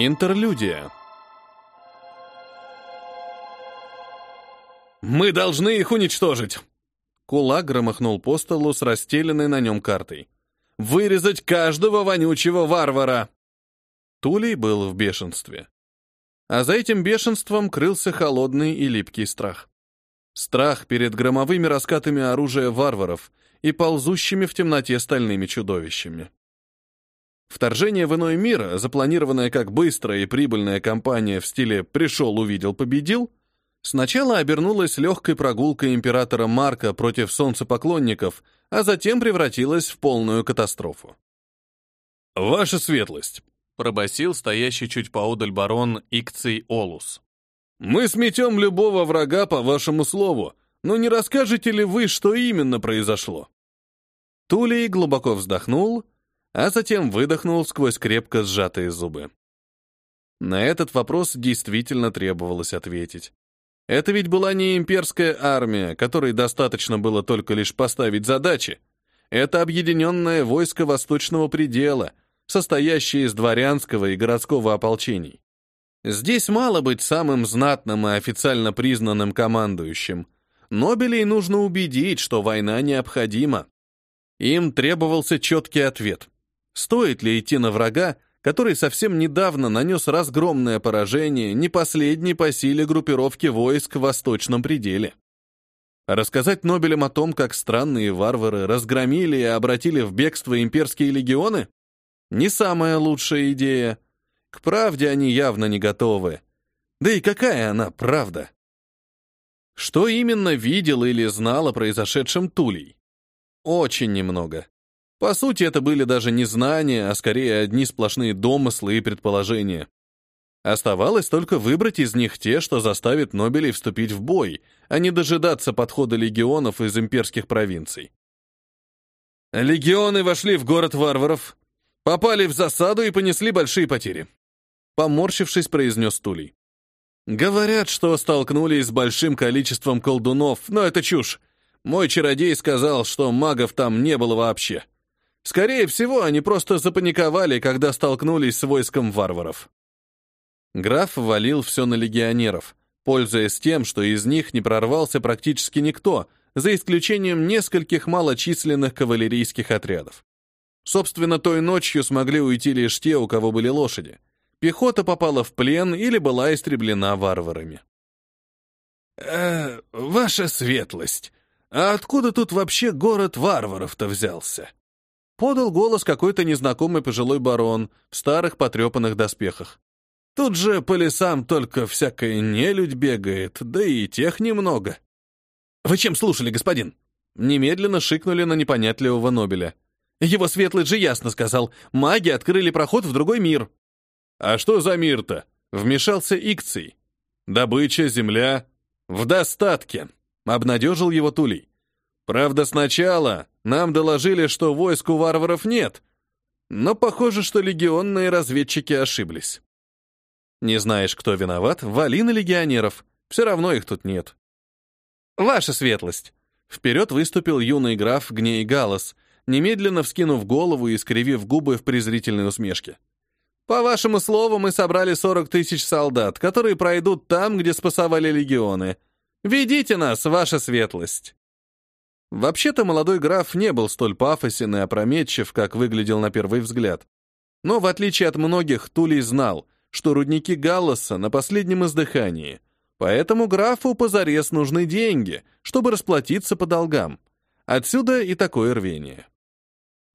Интерлюдия. «Мы должны их уничтожить!» Кулак громыхнул по столу с расстеленной на нем картой. «Вырезать каждого вонючего варвара!» Тулей был в бешенстве. А за этим бешенством крылся холодный и липкий страх. Страх перед громовыми раскатами оружия варваров и ползущими в темноте стальными чудовищами. Вторжение в иной мир, запланированное как быстрая и прибыльная кампания в стиле «пришел, увидел, победил», сначала обернулось легкой прогулкой императора Марка против солнцепоклонников, а затем превратилось в полную катастрофу. «Ваша светлость», — пробасил стоящий чуть поодаль барон Икций Олус. «Мы сметем любого врага по вашему слову, но не расскажете ли вы, что именно произошло?» Тулей глубоко вздохнул — а затем выдохнул сквозь крепко сжатые зубы. На этот вопрос действительно требовалось ответить. Это ведь была не имперская армия, которой достаточно было только лишь поставить задачи. Это объединенное войско Восточного предела, состоящее из дворянского и городского ополчений. Здесь мало быть самым знатным и официально признанным командующим. Нобелей нужно убедить, что война необходима. Им требовался четкий ответ. Стоит ли идти на врага, который совсем недавно нанес разгромное поражение не последней по силе группировки войск в Восточном пределе? Рассказать Нобелям о том, как странные варвары разгромили и обратили в бегство имперские легионы? Не самая лучшая идея. К правде они явно не готовы. Да и какая она правда? Что именно видел или знал о произошедшем Тулей? Очень немного. По сути, это были даже не знания, а скорее одни сплошные домыслы и предположения. Оставалось только выбрать из них те, что заставит Нобелей вступить в бой, а не дожидаться подхода легионов из имперских провинций. Легионы вошли в город варваров, попали в засаду и понесли большие потери. Поморщившись, произнес Тулей. Говорят, что столкнулись с большим количеством колдунов, но это чушь. Мой чародей сказал, что магов там не было вообще. Скорее всего, они просто запаниковали, когда столкнулись с войском варваров. Граф валил все на легионеров, пользуясь тем, что из них не прорвался практически никто, за исключением нескольких малочисленных кавалерийских отрядов. Собственно, той ночью смогли уйти лишь те, у кого были лошади. Пехота попала в плен или была истреблена варварами. «Э, «Ваша светлость, а откуда тут вообще город варваров-то взялся?» Подал голос какой-то незнакомый пожилой барон в старых потрепанных доспехах. Тут же по лесам только всякая нелюдь бегает, да и тех немного. «Вы чем слушали, господин?» Немедленно шикнули на непонятливого Нобеля. Его светлый же ясно сказал, маги открыли проход в другой мир. «А что за мир-то?» Вмешался Икций. «Добыча, земля. В достатке», — обнадежил его Тулей. «Правда, сначала нам доложили, что войск у варваров нет, но похоже, что легионные разведчики ошиблись. Не знаешь, кто виноват? Вали на легионеров. Все равно их тут нет. Ваша светлость. Вперед выступил юный граф Гней Галас, немедленно вскинув голову и скривив губы в презрительной усмешке. По вашему слову, мы собрали 40 тысяч солдат, которые пройдут там, где спасовали легионы. Ведите нас, ваша светлость. Вообще-то молодой граф не был столь пафосен и опрометчив, как выглядел на первый взгляд. Но в отличие от многих, Тулей знал, что рудники Галласа на последнем издыхании, поэтому графу позарез нужны деньги, чтобы расплатиться по долгам. Отсюда и такое рвение.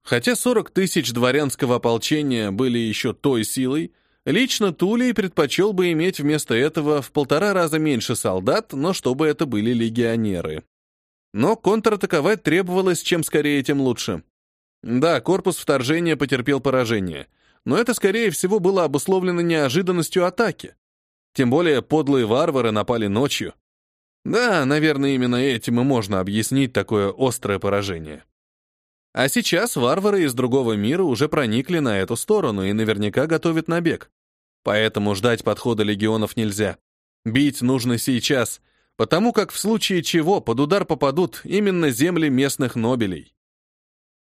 Хотя 40 тысяч дворянского ополчения были еще той силой, лично Тулей предпочел бы иметь вместо этого в полтора раза меньше солдат, но чтобы это были легионеры. Но контратаковать требовалось чем скорее, тем лучше. Да, корпус вторжения потерпел поражение, но это, скорее всего, было обусловлено неожиданностью атаки. Тем более подлые варвары напали ночью. Да, наверное, именно этим и можно объяснить такое острое поражение. А сейчас варвары из другого мира уже проникли на эту сторону и наверняка готовят набег. Поэтому ждать подхода легионов нельзя. Бить нужно сейчас — потому как в случае чего под удар попадут именно земли местных нобелей.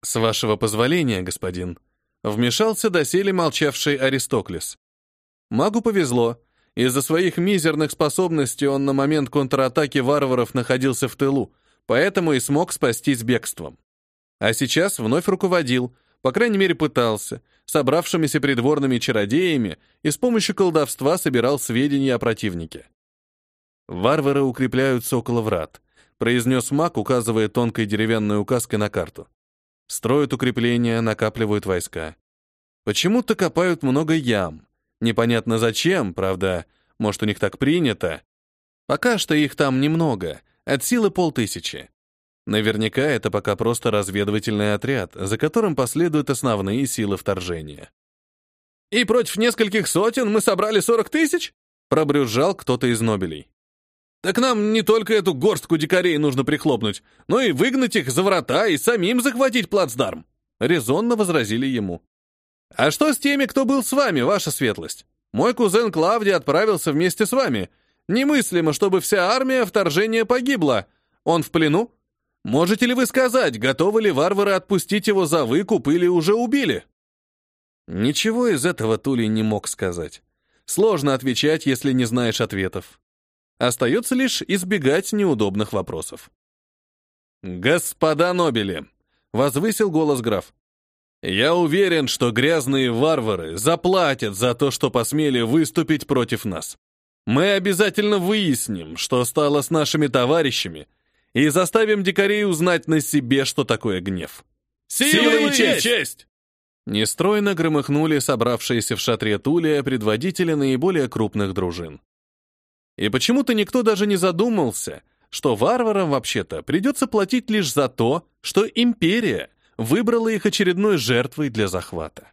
«С вашего позволения, господин», — вмешался доселе молчавший Аристоклес. Магу повезло. Из-за своих мизерных способностей он на момент контратаки варваров находился в тылу, поэтому и смог спастись бегством. А сейчас вновь руководил, по крайней мере пытался, собравшимися придворными чародеями и с помощью колдовства собирал сведения о противнике. «Варвары укрепляются около врат», — произнес маг, указывая тонкой деревянной указкой на карту. «Строят укрепления, накапливают войска. Почему-то копают много ям. Непонятно зачем, правда, может, у них так принято. Пока что их там немного, от силы полтысячи. Наверняка это пока просто разведывательный отряд, за которым последуют основные силы вторжения. «И против нескольких сотен мы собрали сорок тысяч?» — пробрюзжал кто-то из Нобелей. «Так нам не только эту горстку дикарей нужно прихлопнуть, но и выгнать их за врата и самим захватить плацдарм», — резонно возразили ему. «А что с теми, кто был с вами, ваша светлость? Мой кузен Клавдий отправился вместе с вами. Немыслимо, чтобы вся армия вторжения погибла. Он в плену? Можете ли вы сказать, готовы ли варвары отпустить его за выкуп или уже убили? Ничего из этого Тулей не мог сказать. Сложно отвечать, если не знаешь ответов. Остается лишь избегать неудобных вопросов. «Господа Нобели!» — возвысил голос граф. «Я уверен, что грязные варвары заплатят за то, что посмели выступить против нас. Мы обязательно выясним, что стало с нашими товарищами, и заставим дикарей узнать на себе, что такое гнев. Сила и честь! честь! Нестройно громыхнули собравшиеся в шатре Тулия предводители наиболее крупных дружин. И почему-то никто даже не задумался, что варварам вообще-то придется платить лишь за то, что империя выбрала их очередной жертвой для захвата.